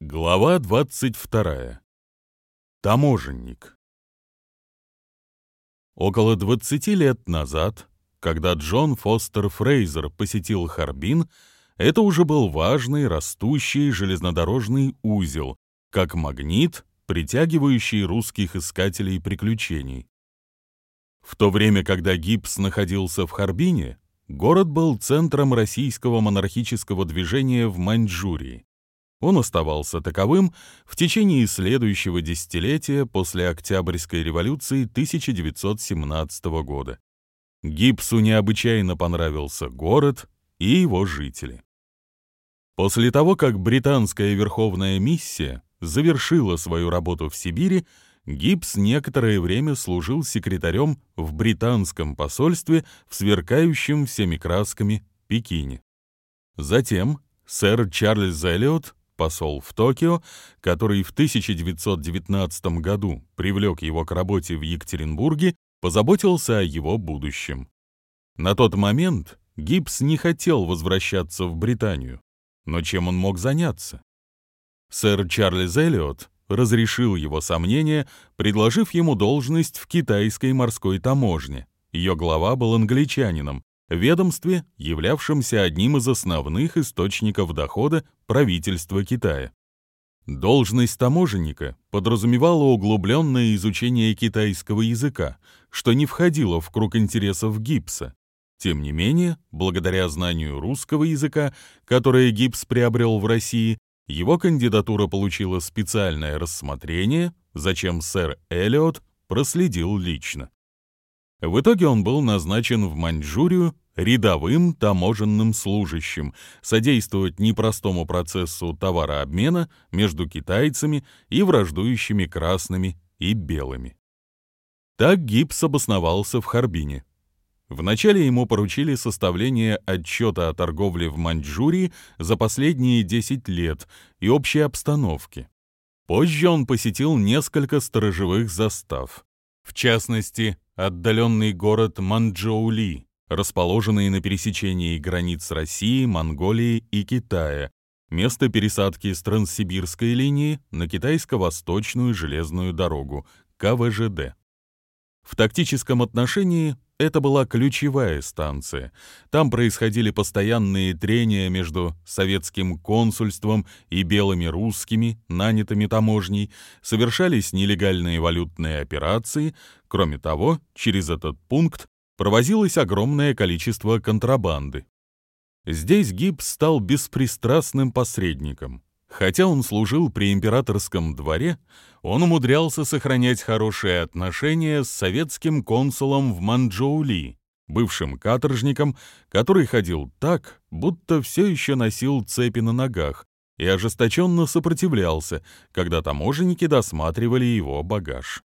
Глава 22. Таможенник. Около 20 лет назад, когда Джон Фостер Фрейзер посетил Харбин, это уже был важный растущий железнодорожный узел, как магнит, притягивающий русских искателей приключений. В то время, когда Гибс находился в Харбине, город был центром российского монархического движения в Маньчжурии. Он оставался таковым в течение следующего десятилетия после Октябрьской революции 1917 года. Гипсу необычайно понравился город и его жители. После того, как британская верховная миссия завершила свою работу в Сибири, Гипс некоторое время служил секретарем в британском посольстве в сверкающем всеми красками Пекине. Затем сэр Чарльз Эллиот посол в Токио, который в 1919 году привлек его к работе в Екатеринбурге, позаботился о его будущем. На тот момент Гибс не хотел возвращаться в Британию, но чем он мог заняться? Сэр Чарльз Эллиот разрешил его сомнения, предложив ему должность в китайской морской таможне. Ее глава был англичанином, ведомстве, являвшемся одним из основных источников дохода правительства Китая. Должность таможенника подразумевала углубленное изучение китайского языка, что не входило в круг интересов Гипса. Тем не менее, благодаря знанию русского языка, которое Гипс приобрел в России, его кандидатура получила специальное рассмотрение, зачем сэр Эллиот проследил лично. В итоге он был назначен в Маньчжурию рядовым таможенным служащим, содействовать непростому процессу товарообмена между китайцами и враждующими красными и белыми. Так Гипс обосновался в Харбине. Вначале ему поручили составление отчета о торговле в Маньчжурии за последние 10 лет и общей обстановке. Позже он посетил несколько сторожевых застав. В частности, отдаленный город Манчжоули, расположенный на пересечении границ России, Монголии и Китая, место пересадки с Транссибирской линии на Китайско-Восточную железную дорогу, КВЖД. В тактическом отношении это была ключевая станция. Там происходили постоянные трения между советским консульством и белыми русскими, нанятыми таможней, совершались нелегальные валютные операции. Кроме того, через этот пункт провозилось огромное количество контрабанды. Здесь Гибс стал беспристрастным посредником. Хотя он служил при императорском дворе, он умудрялся сохранять хорошие отношения с советским консулом в Манчжоули, бывшим каторжником, который ходил так, будто все еще носил цепи на ногах, и ожесточенно сопротивлялся, когда таможенники досматривали его багаж.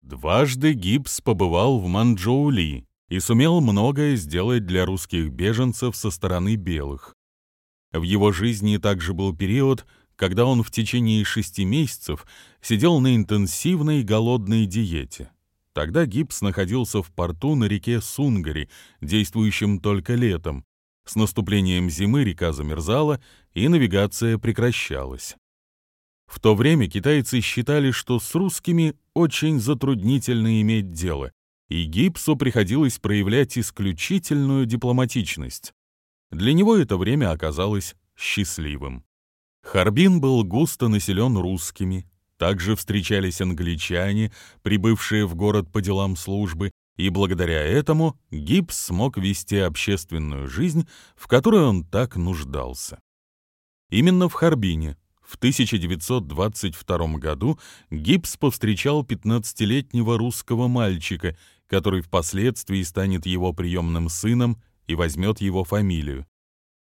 Дважды Гибс побывал в Манчжоули и сумел многое сделать для русских беженцев со стороны белых. В его жизни также был период, когда он в течение шести месяцев сидел на интенсивной голодной диете. Тогда Гибс находился в порту на реке Сунгари, действующем только летом. С наступлением зимы река замерзала, и навигация прекращалась. В то время китайцы считали, что с русскими очень затруднительно иметь дело, и Гипсу приходилось проявлять исключительную дипломатичность. Для него это время оказалось счастливым. Харбин был густо населен русскими, также встречались англичане, прибывшие в город по делам службы, и благодаря этому Гибс смог вести общественную жизнь, в которой он так нуждался. Именно в Харбине в 1922 году Гибс повстречал 15-летнего русского мальчика, который впоследствии станет его приемным сыном и возьмет его фамилию.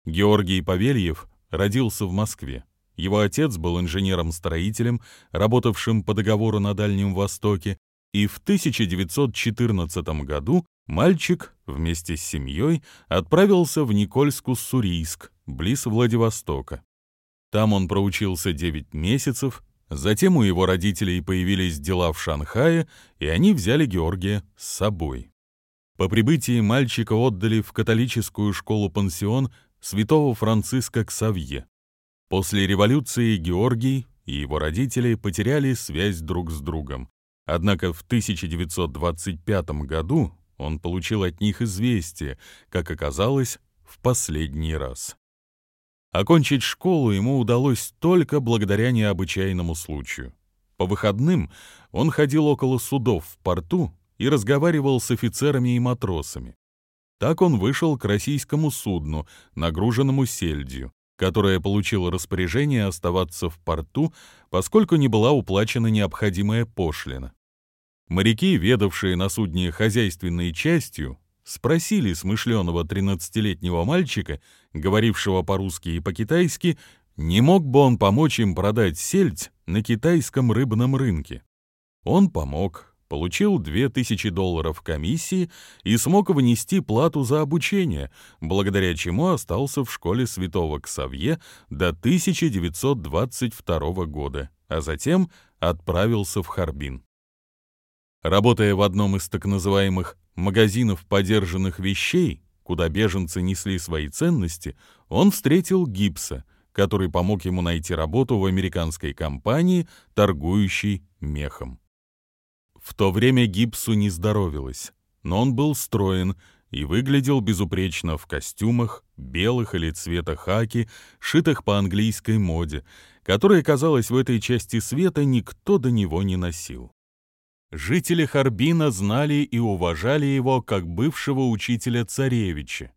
Георгий Павельев родился в Москве. Его отец был инженером-строителем, работавшим по договору на Дальнем Востоке, и в 1914 году мальчик вместе с семьей отправился в Никольск-Уссурийск, близ Владивостока. Там он проучился 9 месяцев, затем у его родителей появились дела в Шанхае, и они взяли Георгия с собой. По прибытии мальчика отдали в католическую школу-пансион святого Франциска Ксавье. После революции Георгий и его родители потеряли связь друг с другом. Однако в 1925 году он получил от них известие, как оказалось, в последний раз. Окончить школу ему удалось только благодаря необычайному случаю. По выходным он ходил около судов в порту и разговаривал с офицерами и матросами. Так он вышел к российскому судну, нагруженному сельдью, которое получило распоряжение оставаться в порту, поскольку не была уплачена необходимая пошлина. Моряки, ведавшие на судне хозяйственной частью, спросили смышленого 13-летнего мальчика, говорившего по-русски и по-китайски, не мог бы он помочь им продать сельдь на китайском рыбном рынке. Он помог, получил 2000 долларов комиссии и смог внести плату за обучение, благодаря чему остался в школе святого Ксавье до 1922 года, а затем отправился в Харбин. Работая в одном из так называемых магазинов подержанных вещей, куда беженцы несли свои ценности, он встретил Гипса, который помог ему найти работу в американской компании, торгующей мехом. В то время гипсу не здоровилось, но он был строен и выглядел безупречно в костюмах, белых или цвета хаки, шитых по английской моде, которая, казалось, в этой части света никто до него не носил. Жители Харбина знали и уважали его как бывшего учителя царевича.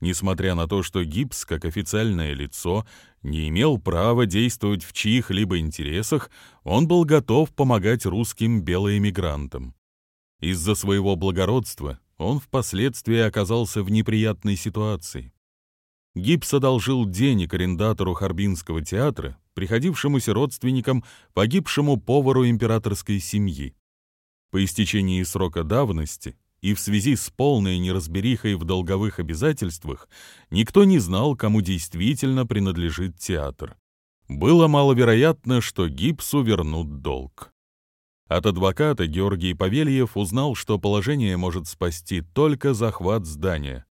Несмотря на то, что Гипс, как официальное лицо, не имел права действовать в чьих-либо интересах, он был готов помогать русским белоэмигрантам. Из-за своего благородства он впоследствии оказался в неприятной ситуации. Гипс одолжил денег арендатору Харбинского театра, приходившемуся родственникам погибшему повару императорской семьи. По истечении срока давности и в связи с полной неразберихой в долговых обязательствах никто не знал, кому действительно принадлежит театр. Было маловероятно, что Гипсу вернут долг. От адвоката Георгий Павельев узнал, что положение может спасти только захват здания.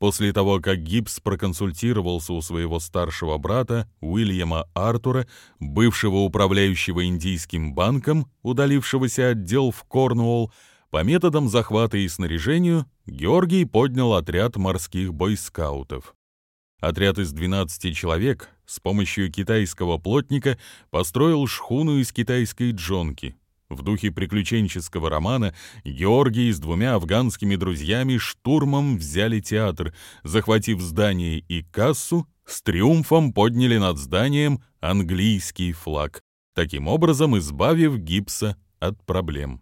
После того, как Гипс проконсультировался у своего старшего брата Уильяма Артура, бывшего управляющего Индийским банком, удалившегося отдел в Корнуолл, по методам захвата и снаряжению Георгий поднял отряд морских бойскаутов. Отряд из 12 человек с помощью китайского плотника построил шхуну из китайской джонки. В духе приключенческого романа Георгий с двумя афганскими друзьями штурмом взяли театр, захватив здание и кассу, с триумфом подняли над зданием английский флаг, таким образом избавив гипса от проблем.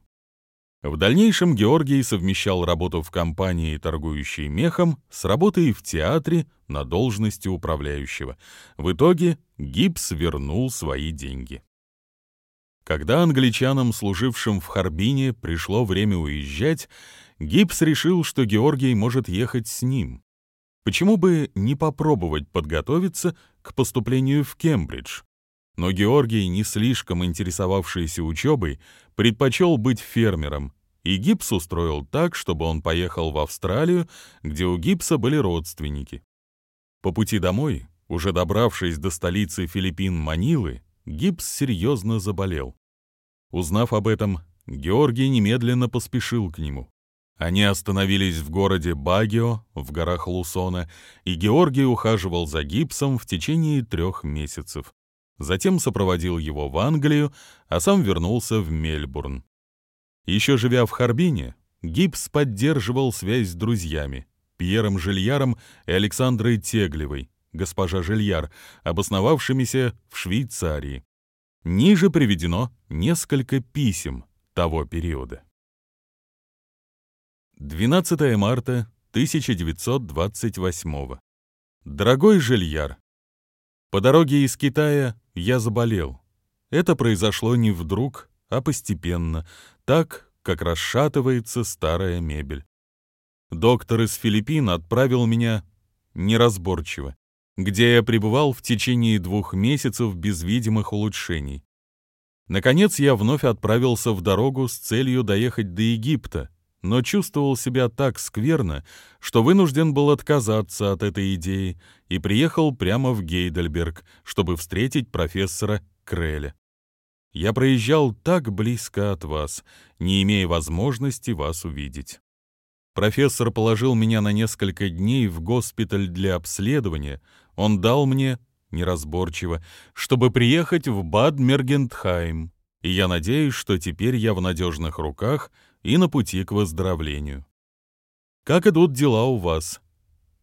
В дальнейшем Георгий совмещал работу в компании, торгующей мехом, с работой в театре на должности управляющего. В итоге Гипс вернул свои деньги. Когда англичанам, служившим в Харбине, пришло время уезжать, Гипс решил, что Георгий может ехать с ним. Почему бы не попробовать подготовиться к поступлению в Кембридж? Но Георгий, не слишком интересовавшийся учебой, предпочел быть фермером, и Гипс устроил так, чтобы он поехал в Австралию, где у Гипса были родственники. По пути домой, уже добравшись до столицы Филиппин Манилы, Гипс серьезно заболел. Узнав об этом, Георгий немедленно поспешил к нему. Они остановились в городе Багио, в горах Лусона, и Георгий ухаживал за Гипсом в течение трех месяцев затем сопроводил его в Англию, а сам вернулся в Мельбурн. Еще живя в Харбине, Гибс поддерживал связь с друзьями Пьером Жильяром и Александрой Теглевой, госпожа Жильяр, обосновавшимися в Швейцарии. Ниже приведено несколько писем того периода. 12 марта 1928. Дорогой Жильяр, по дороге из Китая я заболел. Это произошло не вдруг, а постепенно, так, как расшатывается старая мебель. Доктор из Филиппин отправил меня неразборчиво, где я пребывал в течение двух месяцев без видимых улучшений. Наконец я вновь отправился в дорогу с целью доехать до Египта, но чувствовал себя так скверно, что вынужден был отказаться от этой идеи и приехал прямо в Гейдельберг, чтобы встретить профессора Креля. Я проезжал так близко от вас, не имея возможности вас увидеть. Профессор положил меня на несколько дней в госпиталь для обследования. Он дал мне, неразборчиво, чтобы приехать в Бад-Мергентхайм, и я надеюсь, что теперь я в надежных руках и на пути к выздоровлению. Как идут дела у вас?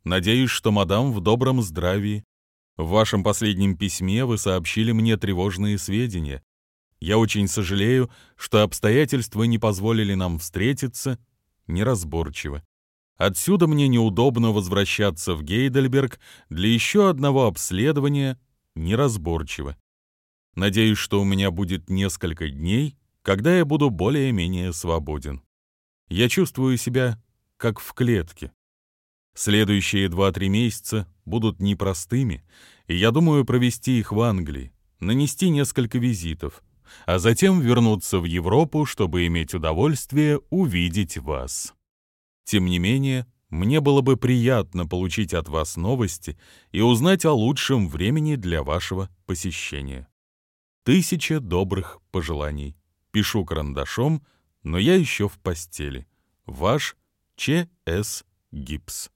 Надеюсь, что мадам в добром здравии. В вашем последнем письме вы сообщили мне тревожные сведения. Я очень сожалею, что обстоятельства не позволили нам встретиться неразборчиво. Отсюда мне неудобно возвращаться в Гейдельберг для еще одного обследования неразборчиво. Надеюсь, что у меня будет несколько дней, когда я буду более-менее свободен. Я чувствую себя как в клетке. Следующие 2-3 месяца будут непростыми, и я думаю провести их в Англии, нанести несколько визитов — а затем вернуться в Европу, чтобы иметь удовольствие увидеть вас. Тем не менее, мне было бы приятно получить от вас новости и узнать о лучшем времени для вашего посещения. Тысяча добрых пожеланий. Пишу карандашом, но я еще в постели. Ваш Ч.С. Гипс.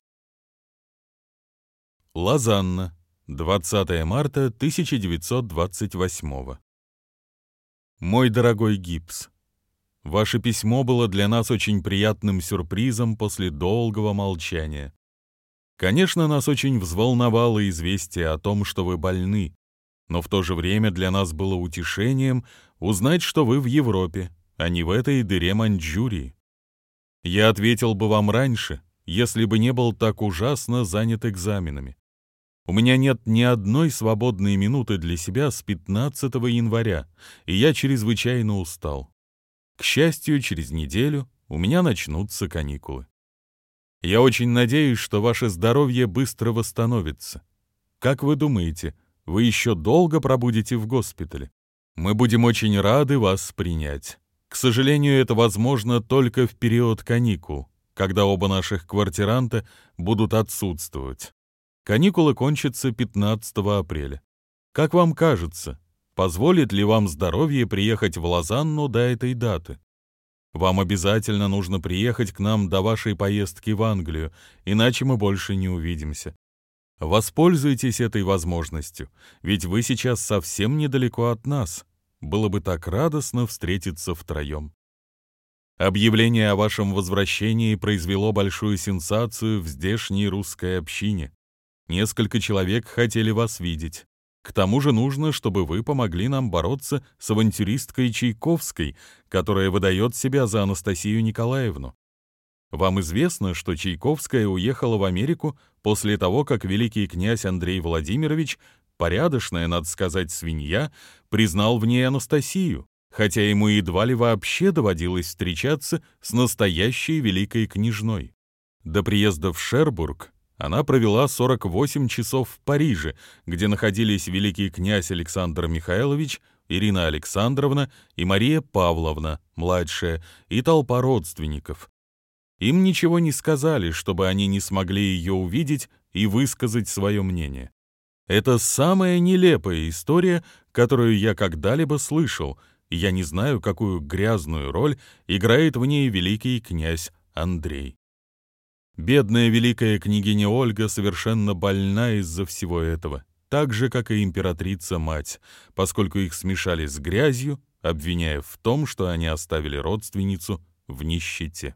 Лозанна, 20 марта 1928 мой дорогой Гипс, ваше письмо было для нас очень приятным сюрпризом после долгого молчания. Конечно, нас очень взволновало известие о том, что вы больны, но в то же время для нас было утешением узнать, что вы в Европе, а не в этой дыре Маньчжурии. Я ответил бы вам раньше, если бы не был так ужасно занят экзаменами. У меня нет ни одной свободной минуты для себя с 15 января, и я чрезвычайно устал. К счастью, через неделю у меня начнутся каникулы. Я очень надеюсь, что ваше здоровье быстро восстановится. Как вы думаете, вы еще долго пробудете в госпитале? Мы будем очень рады вас принять. К сожалению, это возможно только в период каникул, когда оба наших квартиранта будут отсутствовать. Каникулы кончатся 15 апреля. Как вам кажется, позволит ли вам здоровье приехать в Лозанну до этой даты? Вам обязательно нужно приехать к нам до вашей поездки в Англию, иначе мы больше не увидимся. Воспользуйтесь этой возможностью, ведь вы сейчас совсем недалеко от нас. Было бы так радостно встретиться втроем. Объявление о вашем возвращении произвело большую сенсацию в здешней русской общине. Несколько человек хотели вас видеть. К тому же нужно, чтобы вы помогли нам бороться с авантюристкой Чайковской, которая выдает себя за Анастасию Николаевну. Вам известно, что Чайковская уехала в Америку после того, как великий князь Андрей Владимирович, порядочная, надо сказать, свинья, признал в ней Анастасию, хотя ему едва ли вообще доводилось встречаться с настоящей великой княжной. До приезда в Шербург она провела 48 часов в Париже, где находились великий князь Александр Михайлович, Ирина Александровна и Мария Павловна, младшая, и толпа родственников. Им ничего не сказали, чтобы они не смогли ее увидеть и высказать свое мнение. Это самая нелепая история, которую я когда-либо слышал, и я не знаю, какую грязную роль играет в ней великий князь Андрей. Бедная великая княгиня Ольга совершенно больна из-за всего этого, так же, как и императрица-мать, поскольку их смешали с грязью, обвиняя в том, что они оставили родственницу в нищете.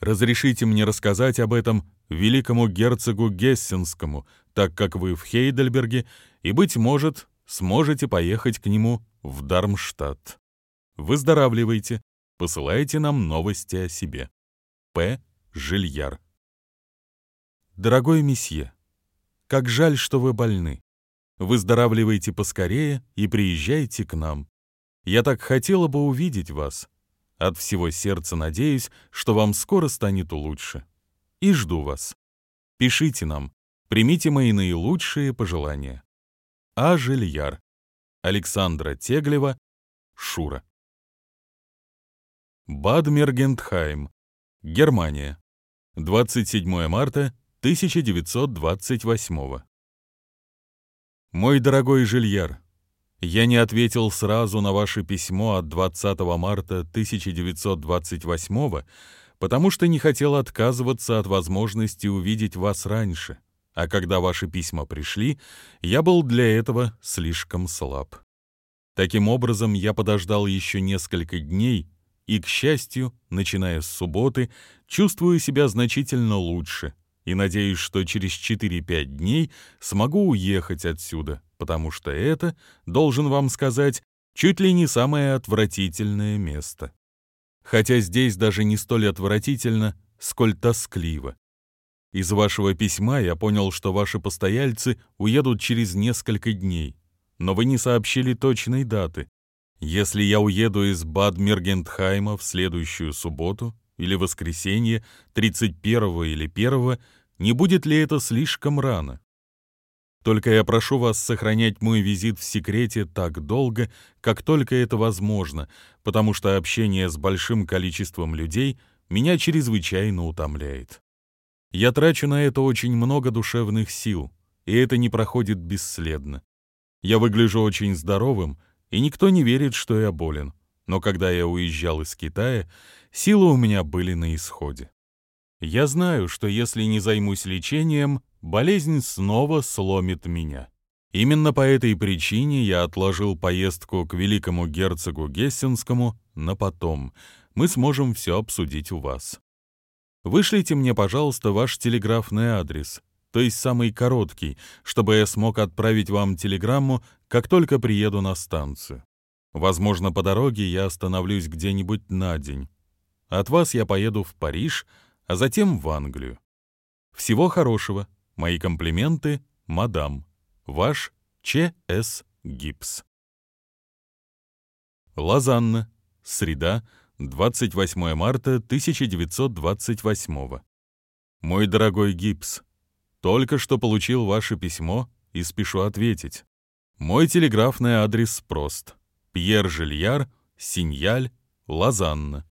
Разрешите мне рассказать об этом великому герцогу Гессенскому, так как вы в Хейдельберге, и, быть может, сможете поехать к нему в Дармштадт. Выздоравливайте, посылайте нам новости о себе. П. Жильяр. Дорогой месье, как жаль, что вы больны. Выздоравливайте поскорее и приезжайте к нам. Я так хотела бы увидеть вас. От всего сердца надеюсь, что вам скоро станет лучше. И жду вас. Пишите нам. Примите мои наилучшие пожелания. А. Жильяр. Александра Теглева. Шура. Бад Мергентхайм. Германия. 27 марта 1928. Мой дорогой Жильяр, я не ответил сразу на ваше письмо от 20 марта 1928, потому что не хотел отказываться от возможности увидеть вас раньше, а когда ваши письма пришли, я был для этого слишком слаб. Таким образом, я подождал еще несколько дней и, к счастью, начиная с субботы, чувствую себя значительно лучше и надеюсь, что через 4-5 дней смогу уехать отсюда, потому что это, должен вам сказать, чуть ли не самое отвратительное место. Хотя здесь даже не столь отвратительно, сколь тоскливо. Из вашего письма я понял, что ваши постояльцы уедут через несколько дней, но вы не сообщили точной даты, если я уеду из Бад-Мергентхайма в следующую субботу или воскресенье, 31 или 1, не будет ли это слишком рано? Только я прошу вас сохранять мой визит в секрете так долго, как только это возможно, потому что общение с большим количеством людей меня чрезвычайно утомляет. Я трачу на это очень много душевных сил, и это не проходит бесследно. Я выгляжу очень здоровым, и никто не верит, что я болен. Но когда я уезжал из Китая, силы у меня были на исходе. Я знаю, что если не займусь лечением, болезнь снова сломит меня. Именно по этой причине я отложил поездку к великому герцогу Гессенскому на потом. Мы сможем все обсудить у вас. Вышлите мне, пожалуйста, ваш телеграфный адрес, то есть самый короткий, чтобы я смог отправить вам телеграмму, как только приеду на станцию. Возможно, по дороге я остановлюсь где-нибудь на день. От вас я поеду в Париж, а затем в Англию. Всего хорошего. Мои комплименты, мадам. Ваш Ч.С. Гипс. Лозанна. Среда, 28 марта 1928. Мой дорогой Гипс, только что получил ваше письмо и спешу ответить. Мой телеграфный адрес прост. Пьер Жильяр, Синьяль, Лозанна.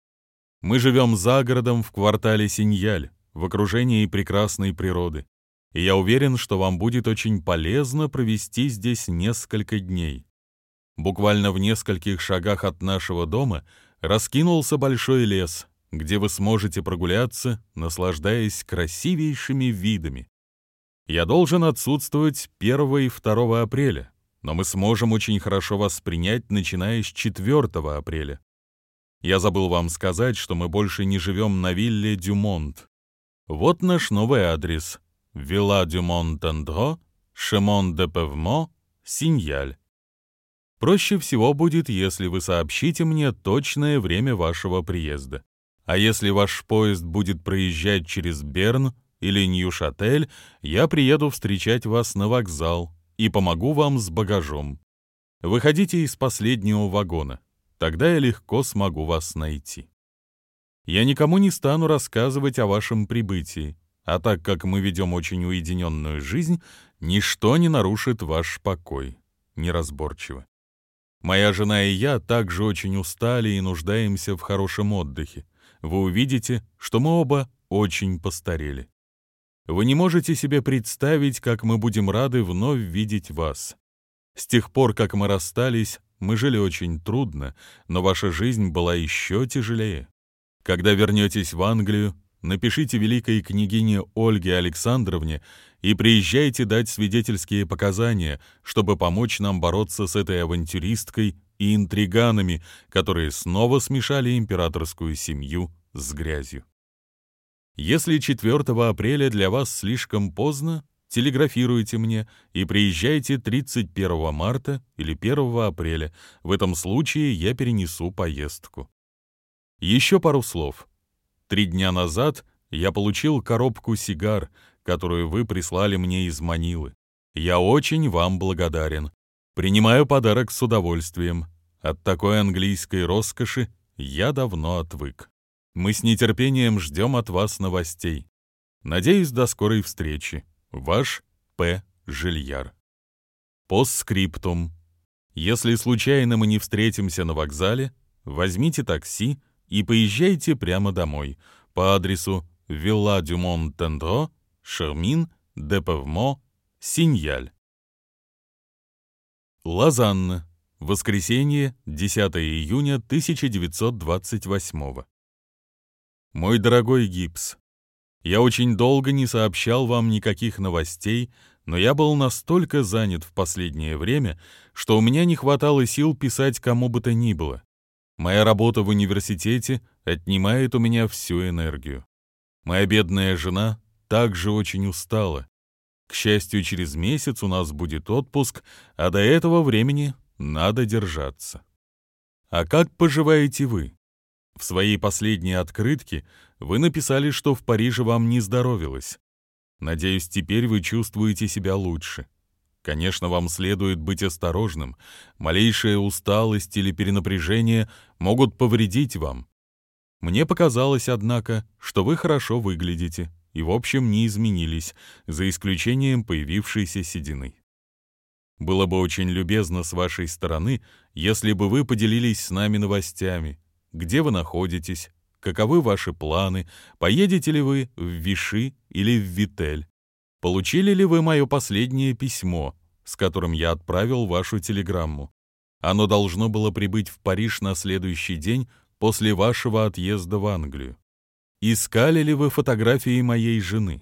Мы живем за городом в квартале Синьяль, в окружении прекрасной природы. И я уверен, что вам будет очень полезно провести здесь несколько дней. Буквально в нескольких шагах от нашего дома раскинулся большой лес, где вы сможете прогуляться, наслаждаясь красивейшими видами. Я должен отсутствовать 1 и 2 апреля, но мы сможем очень хорошо вас принять, начиная с 4 апреля. Я забыл вам сказать, что мы больше не живем на вилле Дюмонт. Вот наш новый адрес. Вилла Дюмонт-Андро, Шемон де Певмо, Синьяль. Проще всего будет, если вы сообщите мне точное время вашего приезда. А если ваш поезд будет проезжать через Берн, или Нью-Шатель, я приеду встречать вас на вокзал и помогу вам с багажом. Выходите из последнего вагона, тогда я легко смогу вас найти. Я никому не стану рассказывать о вашем прибытии, а так как мы ведем очень уединенную жизнь, ничто не нарушит ваш покой. Неразборчиво. Моя жена и я также очень устали и нуждаемся в хорошем отдыхе. Вы увидите, что мы оба очень постарели. Вы не можете себе представить, как мы будем рады вновь видеть вас. С тех пор, как мы расстались, мы жили очень трудно, но ваша жизнь была еще тяжелее. Когда вернетесь в Англию, напишите великой княгине Ольге Александровне и приезжайте дать свидетельские показания, чтобы помочь нам бороться с этой авантюристкой и интриганами, которые снова смешали императорскую семью с грязью. Если 4 апреля для вас слишком поздно, телеграфируйте мне и приезжайте 31 марта или 1 апреля. В этом случае я перенесу поездку. Еще пару слов. Три дня назад я получил коробку сигар, которую вы прислали мне из Манилы. Я очень вам благодарен. Принимаю подарок с удовольствием. От такой английской роскоши я давно отвык. Мы с нетерпением ждем от вас новостей. Надеюсь, до скорой встречи. Ваш П. Жильяр. Постскриптум. Если случайно мы не встретимся на вокзале, возьмите такси и поезжайте прямо домой, по адресу Вилла Дюмон Тендро, Шермин, Депевмо, Синьяль. Лозанна. Воскресенье, 10 июня 1928 Мой дорогой Гипс, я очень долго не сообщал вам никаких новостей, но я был настолько занят в последнее время, что у меня не хватало сил писать кому бы то ни было. Моя работа в университете отнимает у меня всю энергию. Моя бедная жена также очень устала. К счастью, через месяц у нас будет отпуск, а до этого времени надо держаться. А как поживаете вы? В своей последней открытке вы написали, что в Париже вам не здоровилось. Надеюсь, теперь вы чувствуете себя лучше. Конечно, вам следует быть осторожным. Малейшая усталость или перенапряжение могут повредить вам. Мне показалось, однако, что вы хорошо выглядите и, в общем, не изменились, за исключением появившейся седины. Было бы очень любезно с вашей стороны, если бы вы поделились с нами новостями, где вы находитесь, каковы ваши планы, поедете ли вы в Виши или в Витель, получили ли вы мое последнее письмо, с которым я отправил вашу телеграмму. Оно должно было прибыть в Париж на следующий день после вашего отъезда в Англию. Искали ли вы фотографии моей жены?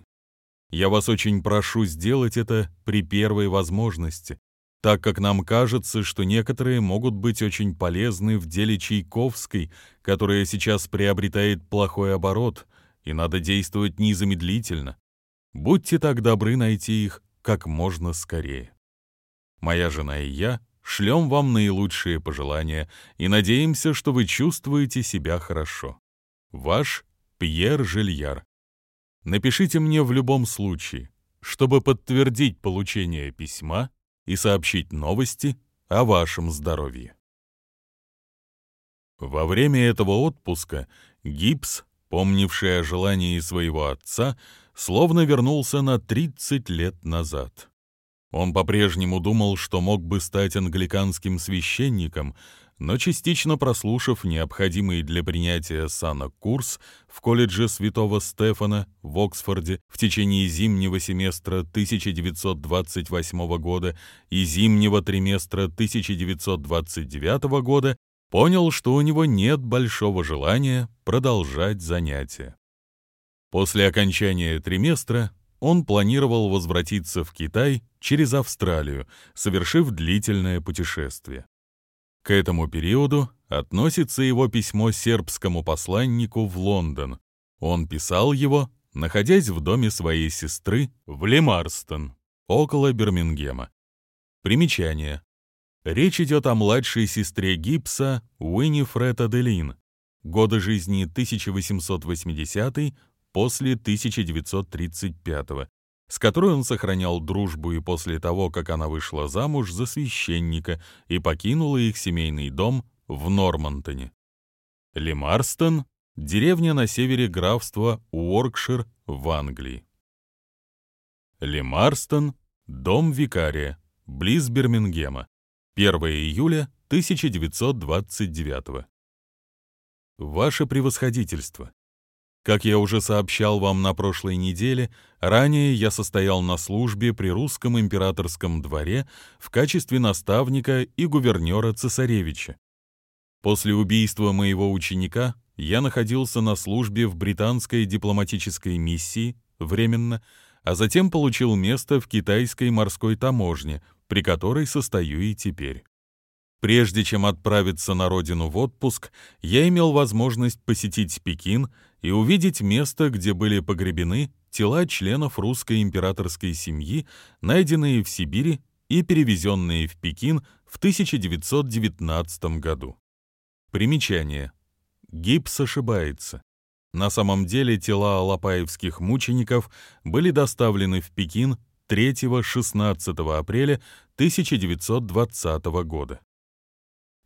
Я вас очень прошу сделать это при первой возможности, так как нам кажется, что некоторые могут быть очень полезны в деле Чайковской, которая сейчас приобретает плохой оборот, и надо действовать незамедлительно. Будьте так добры найти их как можно скорее. Моя жена и я шлем вам наилучшие пожелания и надеемся, что вы чувствуете себя хорошо. Ваш Пьер Жильяр. Напишите мне в любом случае, чтобы подтвердить получение письма и сообщить новости о вашем здоровье. Во время этого отпуска Гипс, помнивший о желании своего отца, словно вернулся на 30 лет назад. Он по-прежнему думал, что мог бы стать англиканским священником, но частично прослушав необходимый для принятия сана курс в колледже Святого Стефана в Оксфорде в течение зимнего семестра 1928 года и зимнего триместра 1929 года, понял, что у него нет большого желания продолжать занятия. После окончания триместра он планировал возвратиться в Китай через Австралию, совершив длительное путешествие. К этому периоду относится его письмо сербскому посланнику в Лондон. Он писал его, находясь в доме своей сестры в Лемарстон, около Бирмингема. Примечание. Речь идет о младшей сестре Гипса Уинифред Аделин, годы жизни 1880 после 1935 с которой он сохранял дружбу и после того, как она вышла замуж за священника и покинула их семейный дом в Нормантоне. Лемарстон — деревня на севере графства Уоркшир в Англии. Лемарстон — дом викария, близ Бирмингема, 1 июля 1929 Ваше превосходительство, как я уже сообщал вам на прошлой неделе, ранее я состоял на службе при русском императорском дворе в качестве наставника и гувернера цесаревича. После убийства моего ученика я находился на службе в британской дипломатической миссии временно, а затем получил место в китайской морской таможне, при которой состою и теперь. Прежде чем отправиться на родину в отпуск, я имел возможность посетить Пекин и увидеть место, где были погребены тела членов русской императорской семьи, найденные в Сибири и перевезенные в Пекин в 1919 году. Примечание. Гипс ошибается. На самом деле тела алапаевских мучеников были доставлены в Пекин 3-16 апреля 1920 года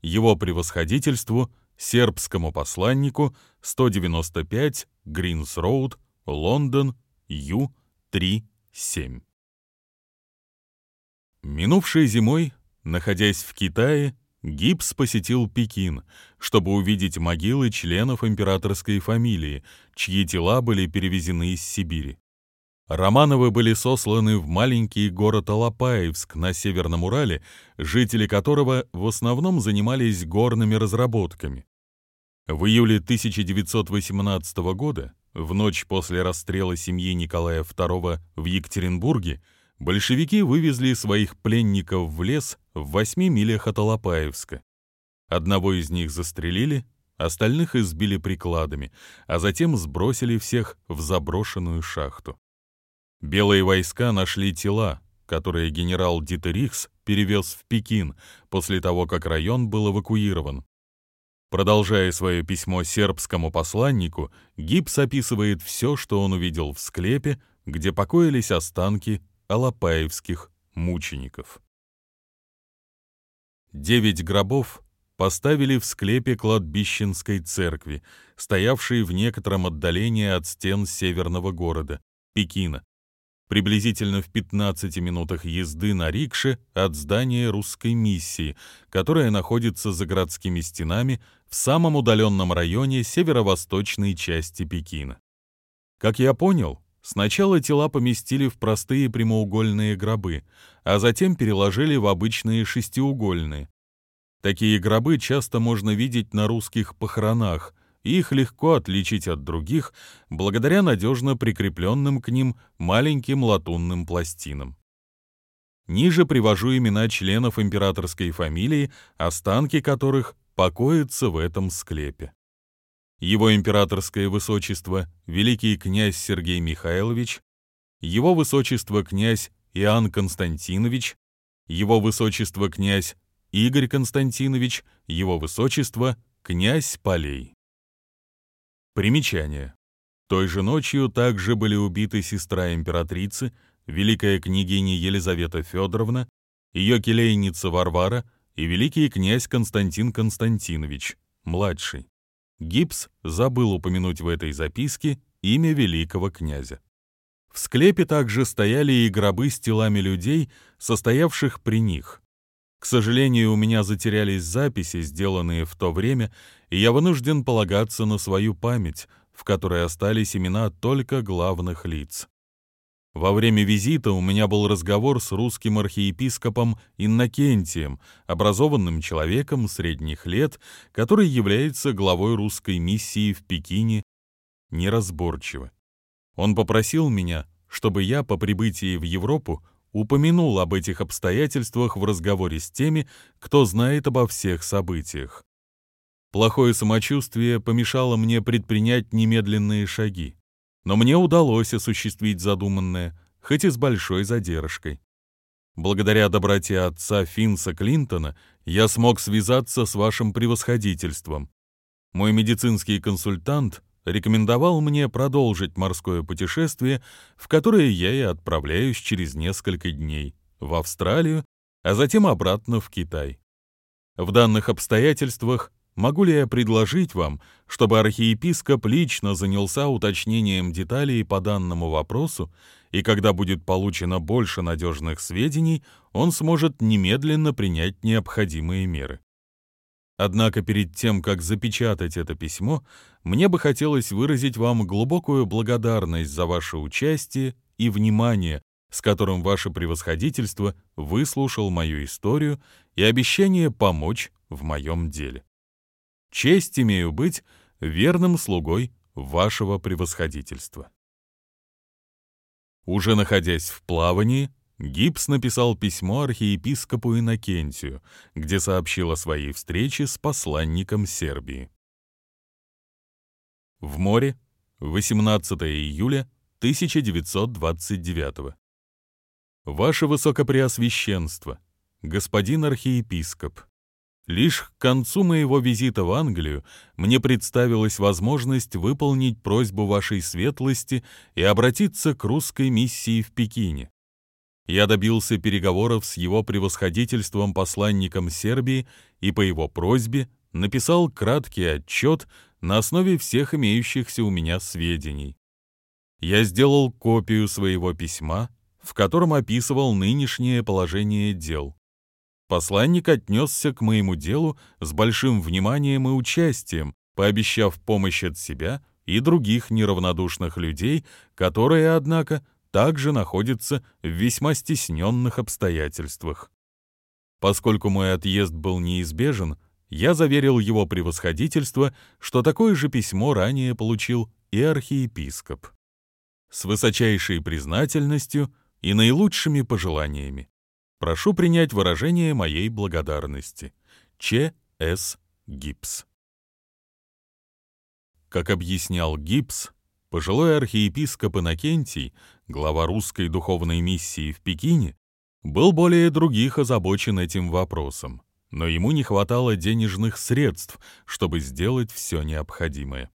его превосходительству, сербскому посланнику 195 Гринс-Роуд, Лондон, Ю-3-7. Минувшей зимой, находясь в Китае, Гипс посетил Пекин, чтобы увидеть могилы членов императорской фамилии, чьи тела были перевезены из Сибири. Романовы были сосланы в маленький город Алапаевск на Северном Урале, жители которого в основном занимались горными разработками. В июле 1918 года, в ночь после расстрела семьи Николая II в Екатеринбурге, большевики вывезли своих пленников в лес в восьми милях от Алапаевска. Одного из них застрелили, остальных избили прикладами, а затем сбросили всех в заброшенную шахту. Белые войска нашли тела, которые генерал Дитерихс перевез в Пекин после того, как район был эвакуирован. Продолжая свое письмо сербскому посланнику, Гипс описывает все, что он увидел в склепе, где покоились останки алапаевских мучеников. Девять гробов поставили в склепе кладбищенской церкви, стоявшей в некотором отдалении от стен северного города, Пекина, приблизительно в 15 минутах езды на рикше от здания русской миссии, которая находится за городскими стенами в самом удаленном районе северо-восточной части Пекина. Как я понял, сначала тела поместили в простые прямоугольные гробы, а затем переложили в обычные шестиугольные. Такие гробы часто можно видеть на русских похоронах, их легко отличить от других благодаря надежно прикрепленным к ним маленьким латунным пластинам. Ниже привожу имена членов императорской фамилии, останки которых покоятся в этом склепе. Его императорское высочество великий князь Сергей Михайлович, его высочество князь Иоанн Константинович, его высочество князь Игорь Константинович, его высочество князь Полей. Примечание. Той же ночью также были убиты сестра императрицы, великая княгиня Елизавета Федоровна, ее келейница Варвара и великий князь Константин Константинович, младший. Гипс забыл упомянуть в этой записке имя великого князя. В склепе также стояли и гробы с телами людей, состоявших при них. К сожалению, у меня затерялись записи, сделанные в то время, и я вынужден полагаться на свою память, в которой остались имена только главных лиц. Во время визита у меня был разговор с русским архиепископом Иннокентием, образованным человеком средних лет, который является главой русской миссии в Пекине, неразборчиво. Он попросил меня, чтобы я по прибытии в Европу упомянул об этих обстоятельствах в разговоре с теми, кто знает обо всех событиях. Плохое самочувствие помешало мне предпринять немедленные шаги, но мне удалось осуществить задуманное, хоть и с большой задержкой. Благодаря доброте отца Финса Клинтона я смог связаться с вашим превосходительством. Мой медицинский консультант рекомендовал мне продолжить морское путешествие, в которое я и отправляюсь через несколько дней в Австралию, а затем обратно в Китай. В данных обстоятельствах могу ли я предложить вам, чтобы архиепископ лично занялся уточнением деталей по данному вопросу, и когда будет получено больше надежных сведений, он сможет немедленно принять необходимые меры. Однако перед тем, как запечатать это письмо, мне бы хотелось выразить вам глубокую благодарность за ваше участие и внимание, с которым ваше превосходительство выслушал мою историю и обещание помочь в моем деле. Честь имею быть верным слугой вашего превосходительства. Уже находясь в плавании, Гипс написал письмо архиепископу Иннокентию, где сообщил о своей встрече с посланником Сербии. В море, 18 июля 1929 Ваше Высокопреосвященство, господин архиепископ, лишь к концу моего визита в Англию мне представилась возможность выполнить просьбу вашей светлости и обратиться к русской миссии в Пекине я добился переговоров с его превосходительством посланником Сербии и по его просьбе написал краткий отчет на основе всех имеющихся у меня сведений. Я сделал копию своего письма, в котором описывал нынешнее положение дел. посланник отнесся к моему делу с большим вниманием и участием, пообещав помощь от себя и других неравнодушных людей, которые, однако, также находятся в весьма стесненных обстоятельствах. Поскольку мой отъезд был неизбежен, я заверил его превосходительство, что такое же письмо ранее получил и архиепископ. С высочайшей признательностью и наилучшими пожеланиями. Прошу принять выражение моей благодарности. Ч. С. Гипс. Как объяснял Гипс, пожилой архиепископ Иннокентий, глава русской духовной миссии в Пекине, был более других озабочен этим вопросом, но ему не хватало денежных средств, чтобы сделать все необходимое.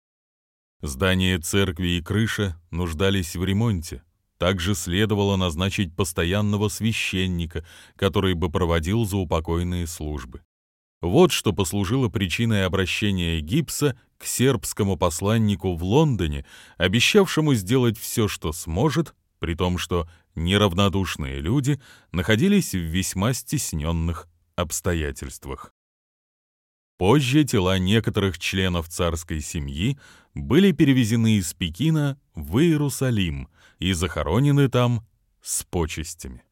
Здание церкви и крыша нуждались в ремонте. Также следовало назначить постоянного священника, который бы проводил заупокойные службы. Вот что послужило причиной обращения Гипса к сербскому посланнику в Лондоне, обещавшему сделать все, что сможет, при том, что неравнодушные люди находились в весьма стесненных обстоятельствах. Позже тела некоторых членов царской семьи были перевезены из Пекина в Иерусалим и захоронены там с почестями.